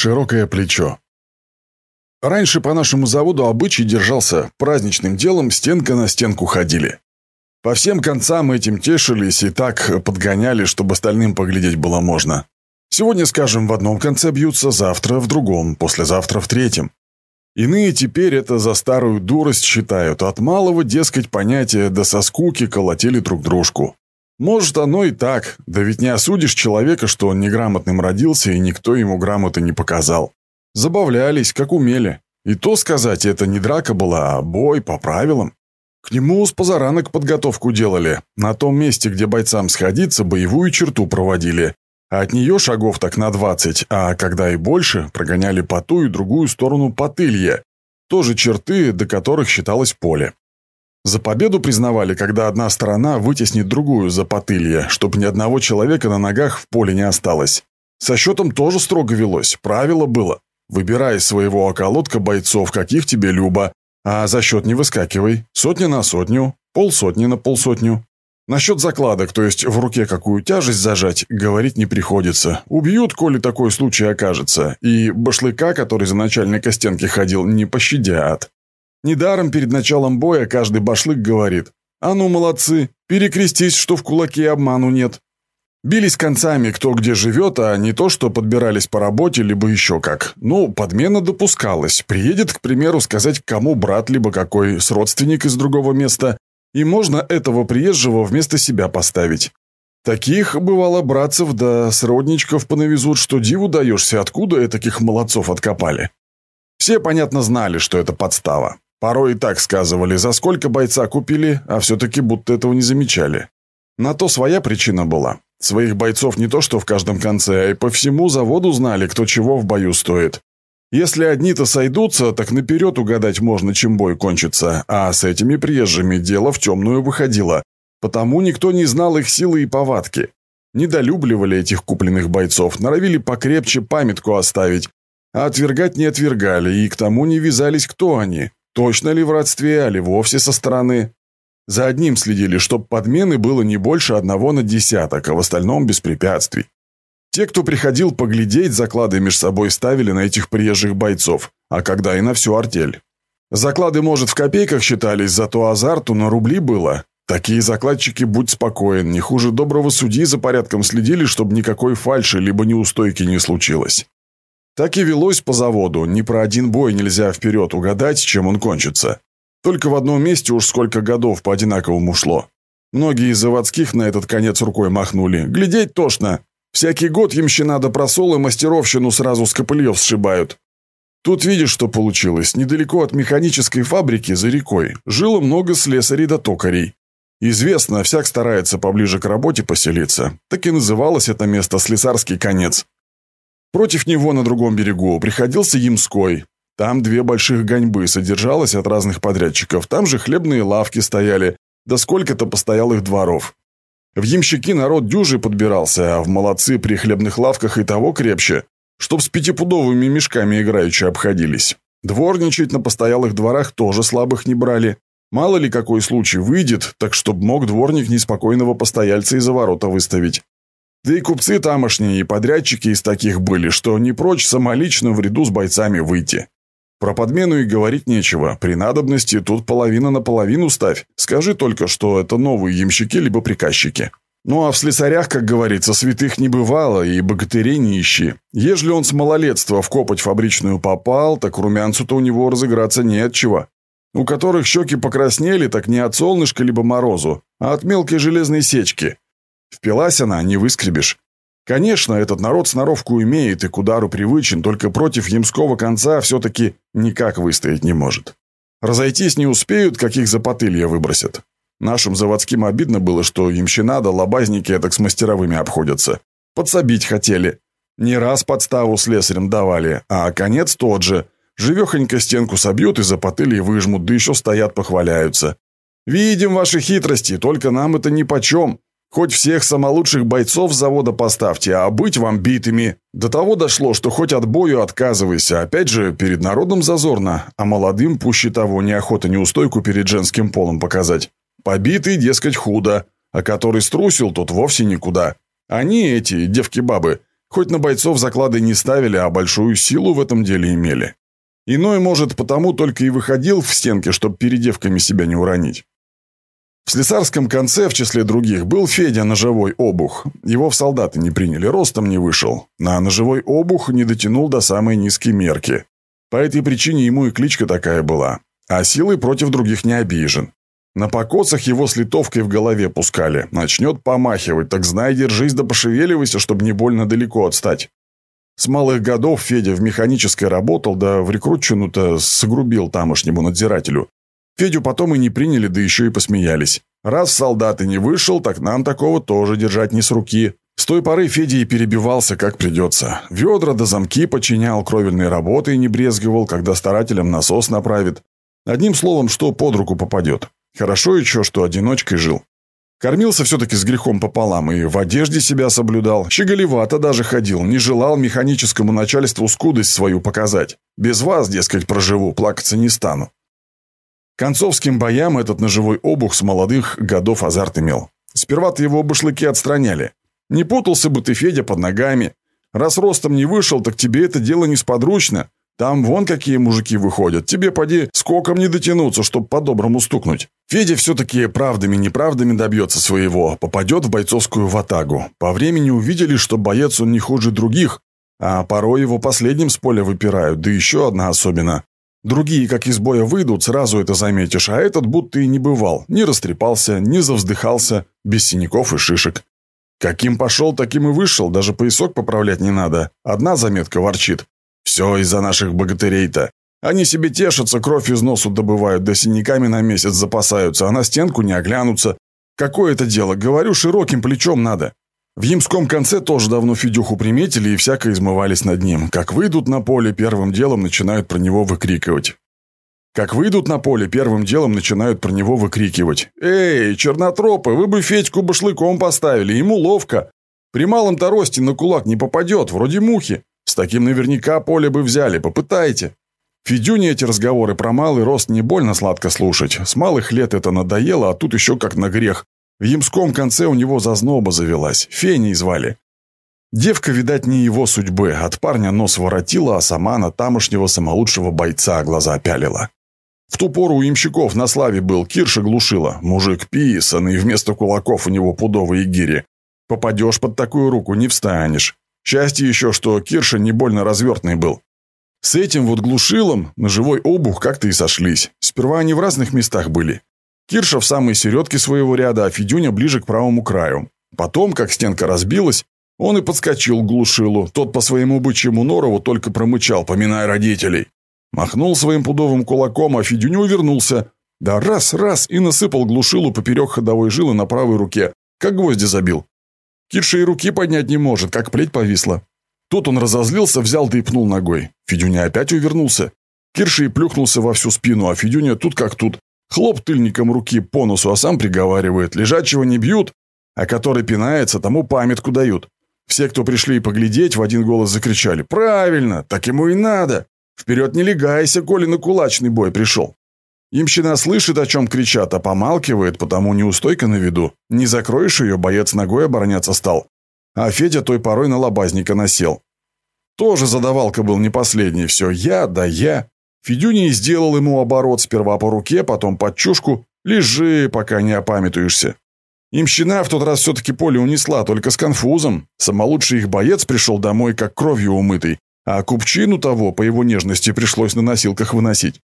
широкое плечо. Раньше по нашему заводу обычай держался, праздничным делом стенка на стенку ходили. По всем концам этим тешились и так подгоняли, чтобы остальным поглядеть было можно. Сегодня, скажем, в одном конце бьются, завтра в другом, послезавтра в третьем. Иные теперь это за старую дурость считают, от малого, дескать, понятия до со скуки колотили друг дружку. Может, оно и так, да ведь не осудишь человека, что он неграмотным родился и никто ему грамоты не показал. Забавлялись, как умели. И то сказать, это не драка была, а бой по правилам. К нему с позаранок подготовку делали. На том месте, где бойцам сходиться, боевую черту проводили. А от нее шагов так на двадцать, а когда и больше, прогоняли по ту и другую сторону потылья. Тоже черты, до которых считалось поле. За победу признавали, когда одна сторона вытеснит другую за потылье, чтобы ни одного человека на ногах в поле не осталось. Со счетом тоже строго велось, правило было. Выбирай своего околотка бойцов, каких тебе любо, а за счет не выскакивай. Сотня на сотню, полсотни на полсотню. Насчет закладок, то есть в руке какую тяжесть зажать, говорить не приходится. Убьют, коли такой случай окажется. И башлыка, который за начальника стенки ходил, не пощадят. Недаром перед началом боя каждый башлык говорит «А ну, молодцы, перекрестись, что в кулаке обману нет». Бились концами, кто где живет, а не то, что подбирались по работе, либо еще как. Ну, подмена допускалась. Приедет, к примеру, сказать, кому брат, либо какой с родственник из другого места, и можно этого приезжего вместо себя поставить. Таких, бывало, братцев да сродничков понавезут, что диву даешься, откуда таких молодцов откопали. Все, понятно, знали, что это подстава. Порой и так сказывали, за сколько бойца купили, а все-таки будто этого не замечали. На то своя причина была. Своих бойцов не то что в каждом конце, а и по всему заводу знали, кто чего в бою стоит. Если одни-то сойдутся, так наперед угадать можно, чем бой кончится, а с этими приезжими дело в темную выходило. Потому никто не знал их силы и повадки. Недолюбливали этих купленных бойцов, норовили покрепче памятку оставить, а отвергать не отвергали, и к тому не вязались, кто они. Точно ли в родстве, али вовсе со стороны? За одним следили, чтоб подмены было не больше одного на десяток, а в остальном без препятствий. Те, кто приходил поглядеть, заклады меж собой ставили на этих приезжих бойцов, а когда и на всю артель. Заклады, может, в копейках считались, зато азарту на рубли было. Такие закладчики, будь спокоен, не хуже доброго судьи за порядком следили, чтобы никакой фальши либо неустойки не случилось. Так и велось по заводу, ни про один бой нельзя вперед угадать, чем он кончится. Только в одном месте уж сколько годов по одинаковому шло. Многие из заводских на этот конец рукой махнули. Глядеть тошно. Всякий год ямщина до просол и мастеровщину сразу с копыльев сшибают. Тут видишь, что получилось. Недалеко от механической фабрики, за рекой, жило много слесарей да токарей. Известно, всяк старается поближе к работе поселиться. Так и называлось это место Слесарский конец. Против него на другом берегу приходился Ямской. Там две больших гоньбы содержалось от разных подрядчиков. Там же хлебные лавки стояли, да сколько-то постоялых дворов. В ямщики народ дюжи подбирался, а в молодцы при хлебных лавках и того крепче, чтоб с пятипудовыми мешками играючи обходились. Дворничать на постоялых дворах тоже слабых не брали. Мало ли какой случай выйдет, так чтоб мог дворник неспокойного постояльца из-за ворота выставить. Да и купцы тамошние и подрядчики из таких были, что не прочь самолично в ряду с бойцами выйти. Про подмену и говорить нечего. При надобности тут половина на половину ставь. Скажи только, что это новые ямщики либо приказчики. Ну а в слесарях, как говорится, святых не бывало, и богатырей не ищи. Ежели он с малолетства в копоть фабричную попал, так румянцу-то у него разыграться не от чего. У которых щеки покраснели, так не от солнышка либо морозу, а от мелкой железной сечки. Впилась она, не выскребешь. Конечно, этот народ сноровку имеет и к удару привычен, только против ямского конца все-таки никак выстоять не может. Разойтись не успеют, каких запотылья выбросят. Нашим заводским обидно было, что ямщина да лобазники так с мастеровыми обходятся. Подсобить хотели. Не раз подставу слесарем давали, а конец тот же. Живехонько стенку собьют и запотылье выжмут, да еще стоят похваляются. «Видим ваши хитрости, только нам это нипочем. Хоть всех самолучших бойцов завода поставьте, а быть вам битыми. До того дошло, что хоть от бою отказывайся. Опять же, перед народом зазорно, а молодым пуще того неохота неустойку перед женским полом показать. Побитый, дескать, худо, а который струсил, тот вовсе никуда. Они, эти девки-бабы, Хоть на бойцов заклады не ставили, а большую силу в этом деле имели. Иной, может, потому только и выходил в стенки, чтобы перед девками себя не уронить. В слесарском конце, в числе других, был Федя ножевой обух. Его в солдаты не приняли, ростом не вышел. На ножевой обух не дотянул до самой низкой мерки. По этой причине ему и кличка такая была. А силой против других не обижен. На покоцах его с литовкой в голове пускали. Начнет помахивать, так знай, держись да пошевеливайся, чтобы не больно далеко отстать. С малых годов Федя в механической работал, да в рекрутчину-то согрубил тамошнему надзирателю. Федю потом и не приняли, да еще и посмеялись. Раз солдат и не вышел, так нам такого тоже держать не с руки. С той поры Федя и перебивался, как придется. Ведра до замки подчинял, кровельные работы и не брезговал, когда старателям насос направит. Одним словом, что под руку попадет. Хорошо еще, что одиночкой жил. Кормился все-таки с грехом пополам и в одежде себя соблюдал. Щеголевато даже ходил, не желал механическому начальству скудость свою показать. Без вас, дескать, проживу, плакаться не стану. Концовским боям этот ножевой обух с молодых годов азарт имел. Сперва-то его башлыки отстраняли. Не путался бы ты, Федя, под ногами. Раз ростом не вышел, так тебе это дело несподручно. Там вон какие мужики выходят. Тебе, поди, скоком не дотянуться, чтоб по-доброму стукнуть. Федя все-таки правдами-неправдами добьется своего, попадет в бойцовскую ватагу. По времени увидели, что боец он не хуже других, а порой его последним с поля выпирают, да еще одна особенно. Другие, как из боя выйдут, сразу это заметишь, а этот будто и не бывал. Не растрепался, не завздыхался, без синяков и шишек. Каким пошел, таким и вышел, даже поясок поправлять не надо. Одна заметка ворчит. Все из-за наших богатырей-то. Они себе тешатся, кровь из носу добывают, да синяками на месяц запасаются, а на стенку не оглянутся. Какое это дело? Говорю, широким плечом надо. В Ямском конце тоже давно Федюху приметили и всяко измывались над ним. Как выйдут на поле, первым делом начинают про него выкрикивать. Как выйдут на поле, первым делом начинают про него выкрикивать. «Эй, чернотропы, вы бы Федьку башлыком поставили, ему ловко. При малом-то на кулак не попадет, вроде мухи. С таким наверняка поле бы взяли, попытайте. Федюне эти разговоры про малый рост не больно сладко слушать. С малых лет это надоело, а тут еще как на грех. В ямском конце у него зазноба завелась. Феней звали. Девка, видать, не его судьбы. От парня нос воротила, а сама на тамошнего самолучшего бойца глаза пялила. В ту пору у имщиков на славе был, Кирша глушила. Мужик писанный, вместо кулаков у него пудовые гири. Попадешь под такую руку, не встанешь. Счастье еще, что Кирша не больно развертный был. С этим вот глушилом на живой обух как-то и сошлись. Сперва они в разных местах были. Кирша в самой середке своего ряда, а Федюня ближе к правому краю. Потом, как стенка разбилась, он и подскочил к глушилу. Тот по своему бычьему норову только промычал, поминая родителей. Махнул своим пудовым кулаком, а Федюня увернулся. Да раз, раз, и насыпал глушилу поперек ходовой жилы на правой руке, как гвозди забил. Кирша и руки поднять не может, как плеть повисла. Тут он разозлился, взял да и пнул ногой. Федюня опять увернулся. Кирша и плюхнулся во всю спину, а Федюня тут как тут. Хлоп тыльником руки по носу, а сам приговаривает. Лежачего не бьют, а который пинается, тому памятку дают. Все, кто пришли поглядеть, в один голос закричали. «Правильно! Так ему и надо! Вперед не легайся, коли на кулачный бой пришел!» Имщина слышит, о чем кричат, а помалкивает, потому неустойка на виду. Не закроешь ее, боец ногой обороняться стал. А Федя той порой на лобазника насел. Тоже задавалка был не последний, все я да я. Федюня и сделал ему оборот сперва по руке, потом под чушку. Лежи, пока не опамятуешься. Имщина в тот раз все-таки поле унесла, только с конфузом. Самолучший их боец пришел домой, как кровью умытый, а купчину того, по его нежности, пришлось на носилках выносить.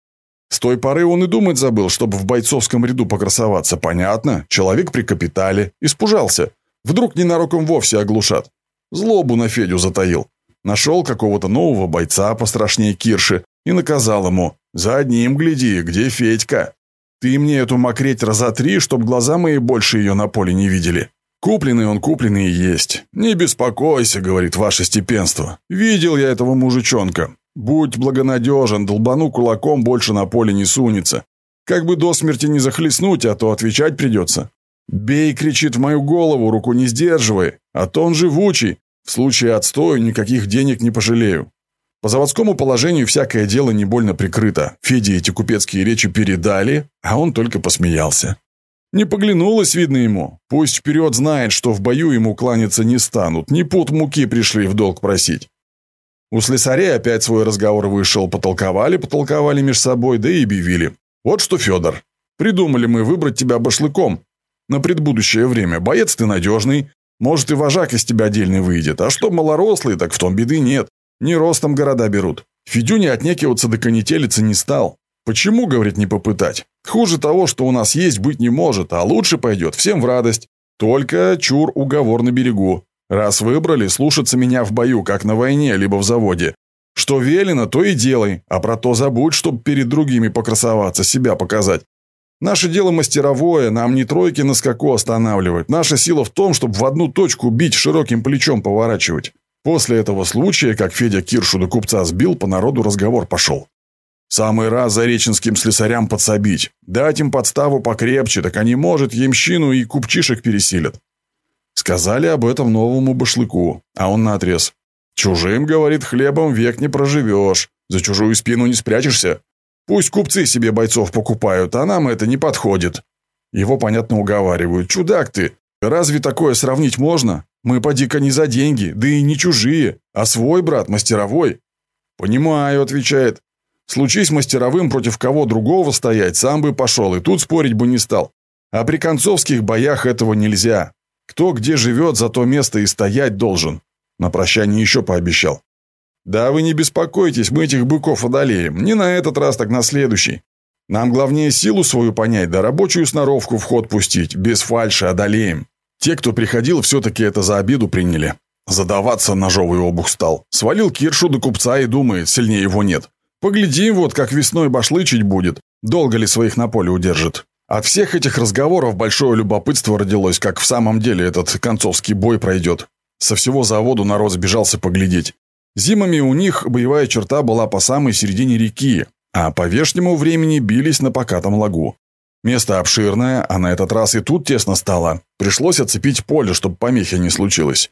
С той поры он и думать забыл, чтобы в бойцовском ряду покрасоваться. Понятно, человек при капитале. Испужался. Вдруг ненароком вовсе оглушат. Злобу на Федю затаил. Нашел какого-то нового бойца пострашнее Кирши и наказал ему «За одним гляди, где Федька? Ты мне эту мокреть раза три, чтоб глаза мои больше ее на поле не видели». Купленный он купленный и есть. «Не беспокойся», — говорит ваше степенство. «Видел я этого мужичонка. Будь благонадежен, долбану кулаком больше на поле не сунется. Как бы до смерти не захлестнуть, а то отвечать придется. «Бей!» — кричит в мою голову, руку не сдерживай, а то он живучий. В случае отстоя никаких денег не пожалею. По заводскому положению всякое дело не больно прикрыто. Феде эти купецкие речи передали, а он только посмеялся. Не поглянулось, видно ему. Пусть вперед знает, что в бою ему кланяться не станут. Не пут муки пришли в долг просить. У слесарей опять свой разговор вышел. Потолковали, потолковали меж собой, да и объявили. Вот что, Федор, придумали мы выбрать тебя башлыком. На предбудущее время. Боец ты надежный. Может, и вожак из тебя отдельный выйдет. А что малорослый, так в том беды нет. Не ростом города берут. Федюня отнекиваться до конетелицы не стал. Почему, говорит, не попытать? Хуже того, что у нас есть, быть не может, а лучше пойдет всем в радость. Только чур уговор на берегу. Раз выбрали, слушаться меня в бою, как на войне, либо в заводе. Что велено, то и делай, а про то забудь, чтобы перед другими покрасоваться, себя показать. Наше дело мастеровое, нам не тройки на скаку останавливать. Наша сила в том, чтобы в одну точку бить, широким плечом поворачивать. После этого случая, как Федя Киршу до купца сбил, по народу разговор пошел. Самый раз за реченским слесарям подсобить. Дать им подставу покрепче, так они, может, ямщину и купчишек пересилят. Сказали об этом новому башлыку, а он наотрез. Чужим, говорит, хлебом век не проживешь. За чужую спину не спрячешься. Пусть купцы себе бойцов покупают, а нам это не подходит. Его, понятно, уговаривают. Чудак ты, разве такое сравнить можно? Мы поди-ка не за деньги, да и не чужие, а свой брат, мастеровой. Понимаю, отвечает. Случись мастеровым против кого другого стоять, сам бы пошел, и тут спорить бы не стал. А при концовских боях этого нельзя. Кто где живет, за то место и стоять должен. На прощание еще пообещал. Да вы не беспокойтесь, мы этих быков одолеем. Не на этот раз, так на следующий. Нам главнее силу свою понять, да рабочую сноровку в ход пустить. Без фальши одолеем. Те, кто приходил, все-таки это за обиду приняли. Задаваться ножовый обух стал. Свалил Киршу до купца и думает, сильнее его нет. Поглядим вот, как весной башлычить будет. Долго ли своих на поле удержит. От всех этих разговоров большое любопытство родилось, как в самом деле этот концовский бой пройдет. Со всего заводу народ сбежался поглядеть. Зимами у них боевая черта была по самой середине реки, а по вешнему времени бились на покатом лагу. Место обширное, а на этот раз и тут тесно стало. Пришлось оцепить поле, чтобы помехи не случилось.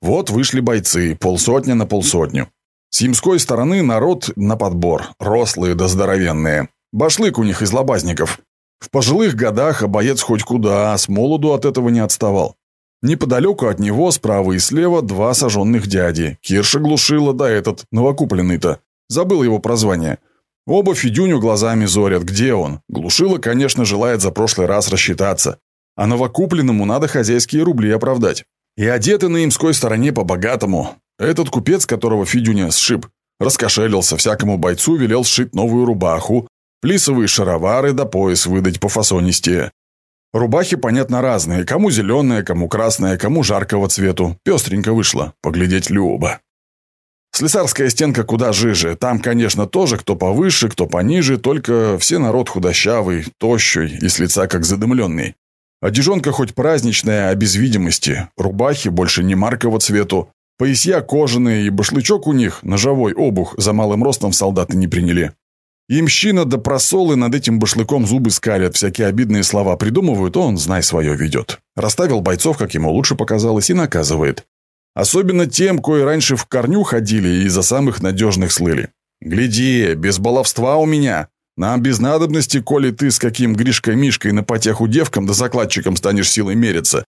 Вот вышли бойцы, полсотня на полсотню. С ямской стороны народ на подбор, рослые да здоровенные. Башлык у них из лобазников. В пожилых годах, а боец хоть куда, с молоду от этого не отставал. Неподалеку от него, справа и слева, два сожженных дяди. Кирша глушила, да этот, новокупленный-то. Забыл его прозвание. Оба Федюню глазами зорят, где он. Глушила, конечно, желает за прошлый раз рассчитаться. А новокупленному надо хозяйские рубли оправдать. И одеты на имской стороне по-богатому. Этот купец, которого Федюня сшиб, раскошелился, всякому бойцу велел сшить новую рубаху, плисовые шаровары да пояс выдать по фасонисте. Рубахи, понятно, разные. Кому зеленая, кому красная, кому жаркого цвету. Пестренько вышло. Поглядеть любо. Слесарская стенка куда жиже. Там, конечно, тоже кто повыше, кто пониже, только все народ худощавый, тощий и с лица как задымленный. Одежонка хоть праздничная, а без видимости. Рубахи больше не маркового цвету. Поясья кожаные и башлычок у них, ножовой обух, за малым ростом солдаты не приняли. Имщина да просолы над этим башлыком зубы скалят, всякие обидные слова придумывают, он, знай свое, ведет. Расставил бойцов, как ему лучше показалось, и наказывает. Особенно тем, кои раньше в корню ходили и за самых надежных слыли. «Гляди, без баловства у меня. Нам без надобности, коли ты с каким Гришкой-Мишкой на потеху девкам да закладчиком станешь силой мериться.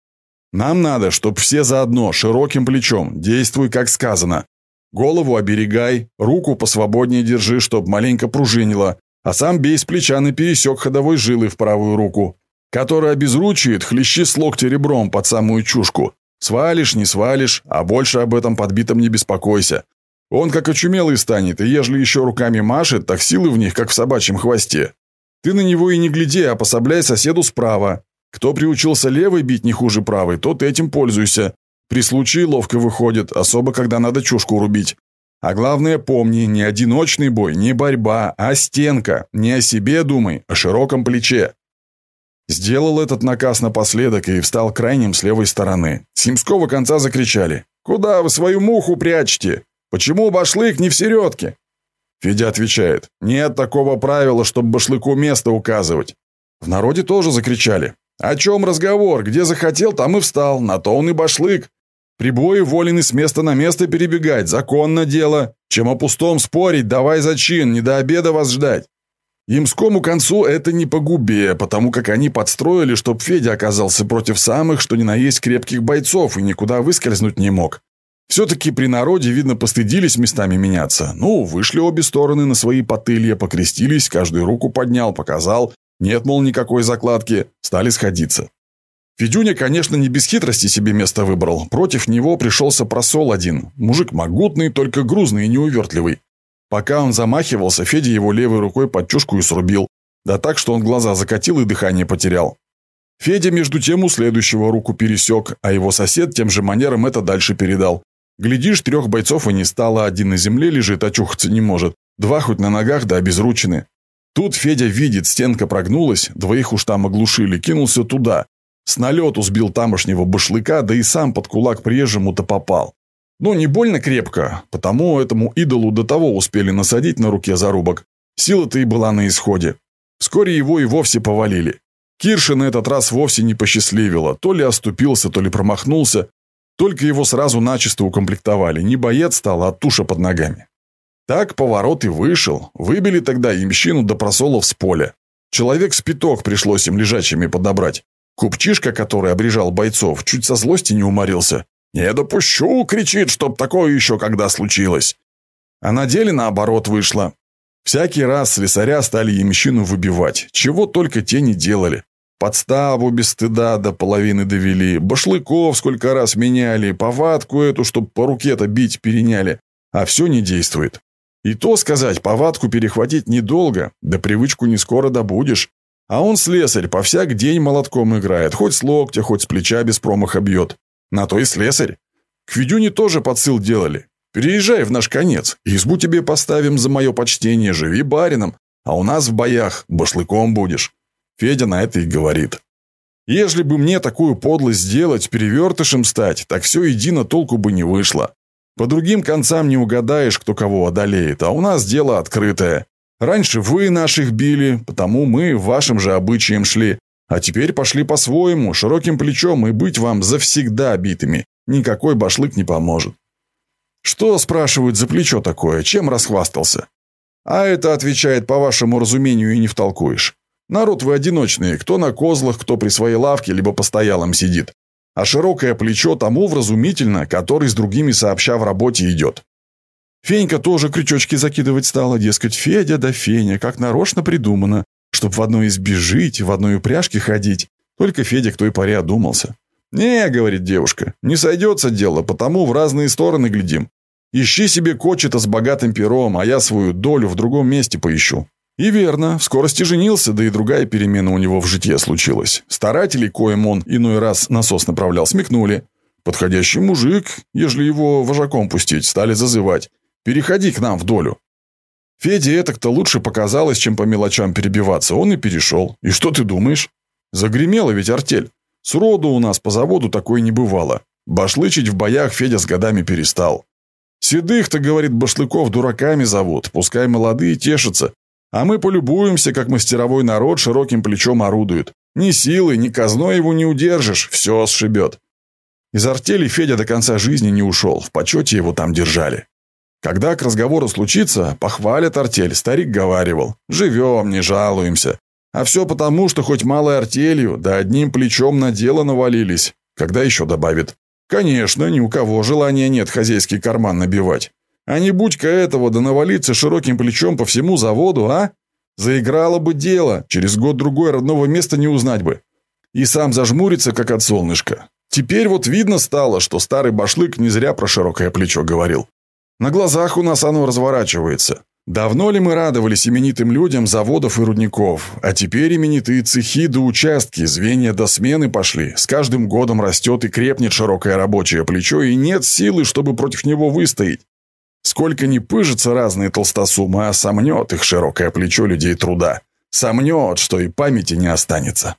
Нам надо, чтоб все заодно, широким плечом, действуй, как сказано. Голову оберегай, руку посвободнее держи, чтоб маленько пружинило, а сам бей с плеча на пересек ходовой жилы в правую руку, которая обезручивает, хлещи с локтя ребром под самую чушку. Свалишь, не свалишь, а больше об этом подбитом не беспокойся. Он как очумелый станет, и ежели еще руками машет, так силы в них, как в собачьем хвосте. Ты на него и не гляди, а пособляй соседу справа. Кто приучился левой бить не хуже правой, тот этим пользуйся. При случае ловко выходит, особо когда надо чушку рубить. А главное помни, не одиночный бой, не борьба, а стенка. Не о себе думай, о широком плече. Сделал этот наказ напоследок и встал крайним с левой стороны. С ямского конца закричали. «Куда вы свою муху прячете? Почему башлык не в середке?» Федя отвечает. «Нет такого правила, чтобы башлыку место указывать». В народе тоже закричали. «О чем разговор? Где захотел, там и встал. На то он и башлык. При бою волен и с места на место перебегать. Законно дело. Чем о пустом спорить, давай зачин, не до обеда вас ждать». Имскому концу это не по губе, потому как они подстроили, чтоб Федя оказался против самых, что ни на есть крепких бойцов и никуда выскользнуть не мог. Все-таки при народе, видно, постыдились местами меняться. Ну, вышли обе стороны на свои потылья, покрестились, каждую руку поднял, показал. Нет, мол, никакой закладки. Стали сходиться. Федюня, конечно, не без хитрости себе место выбрал. Против него пришелся просол один. Мужик могутный, только грузный и неувертливый. Пока он замахивался, Федя его левой рукой под чушку и срубил. Да так, что он глаза закатил и дыхание потерял. Федя между тем у следующего руку пересек, а его сосед тем же манером это дальше передал. Глядишь, трех бойцов и не стало, один на земле лежит, а чухаться не может. Два хоть на ногах, да обезручены. Тут Федя видит, стенка прогнулась, двоих уж там оглушили, кинулся туда. С налету сбил тамошнего башлыка, да и сам под кулак приезжему-то попал. Но не больно крепко, потому этому идолу до того успели насадить на руке зарубок. Сила-то и была на исходе. Вскоре его и вовсе повалили. Кирша на этот раз вовсе не посчастливило. То ли оступился, то ли промахнулся. Только его сразу начисто укомплектовали. Не боец стал, а туша под ногами. Так поворот и вышел. Выбили тогда ямщину до просолов с поля. Человек с пяток пришлось им лежачими подобрать. Купчишка, который обрежал бойцов, чуть со злости не уморился. «Не допущу!» — кричит, чтоб такое еще когда случилось. А на деле наоборот вышло. Всякий раз слесаря стали ямщину выбивать, чего только те не делали. Подставу без стыда до половины довели, башлыков сколько раз меняли, повадку эту, чтоб по руке-то бить переняли, а все не действует. И то сказать, повадку перехватить недолго, да привычку не скоро добудешь. А он слесарь, по всяк день молотком играет, хоть с локтя, хоть с плеча без промаха бьет. На то и слесарь. К Федюне тоже подсыл делали. Переезжай в наш конец, избу тебе поставим за мое почтение, живи барином, а у нас в боях башлыком будешь. Федя на это и говорит. Ежели бы мне такую подлость сделать, перевертышем стать, так все едино толку бы не вышло. По другим концам не угадаешь, кто кого одолеет, а у нас дело открытое. Раньше вы наших били, потому мы вашим же обычаем шли. А теперь пошли по-своему, широким плечом, и быть вам завсегда битыми. Никакой башлык не поможет. Что, спрашивают, за плечо такое? Чем расхвастался? А это, отвечает, по вашему разумению и не втолкуешь. Народ вы одиночные, кто на козлах, кто при своей лавке, либо постоялом сидит. А широкое плечо тому вразумительно, который с другими сообща в работе идет. Фенька тоже крючочки закидывать стала, дескать, Федя да Феня, как нарочно придумано чтоб в одной избе жить, в одной упряжке ходить. Только Федя к той поре одумался. «Не, — говорит девушка, — не сойдется дело, потому в разные стороны глядим. Ищи себе кочета с богатым пером, а я свою долю в другом месте поищу». И верно, в скорости женился, да и другая перемена у него в житье случилась. Старателей, коим он иной раз насос направлял, смекнули. Подходящий мужик, ежели его вожаком пустить, стали зазывать. «Переходи к нам в долю». Феде это-то лучше показалось, чем по мелочам перебиваться. Он и перешел. И что ты думаешь? Загремела ведь артель. Сроду у нас по заводу такое не бывало. Башлычить в боях Федя с годами перестал. Седых-то, говорит, башлыков дураками зовут, пускай молодые тешатся. А мы полюбуемся, как мастеровой народ широким плечом орудует. Ни силы, ни казной его не удержишь, все сшибет. Из артели Федя до конца жизни не ушел, в почете его там держали. Когда к разговору случится, похвалят артель, старик говаривал. Живем, не жалуемся. А все потому, что хоть малой артелью, да одним плечом на дело навалились. Когда еще добавит. Конечно, ни у кого желания нет хозяйский карман набивать. А не будь-ка этого, да навалиться широким плечом по всему заводу, а? Заиграло бы дело, через год-другой родного места не узнать бы. И сам зажмурится, как от солнышка. Теперь вот видно стало, что старый башлык не зря про широкое плечо говорил. На глазах у нас оно разворачивается. Давно ли мы радовались именитым людям заводов и рудников, а теперь именитые цехи до участки, звенья до смены пошли. С каждым годом растет и крепнет широкое рабочее плечо, и нет силы, чтобы против него выстоять. Сколько ни пыжатся разные толстосумы, а сомнет их широкое плечо людей труда. Сомнет, что и памяти не останется.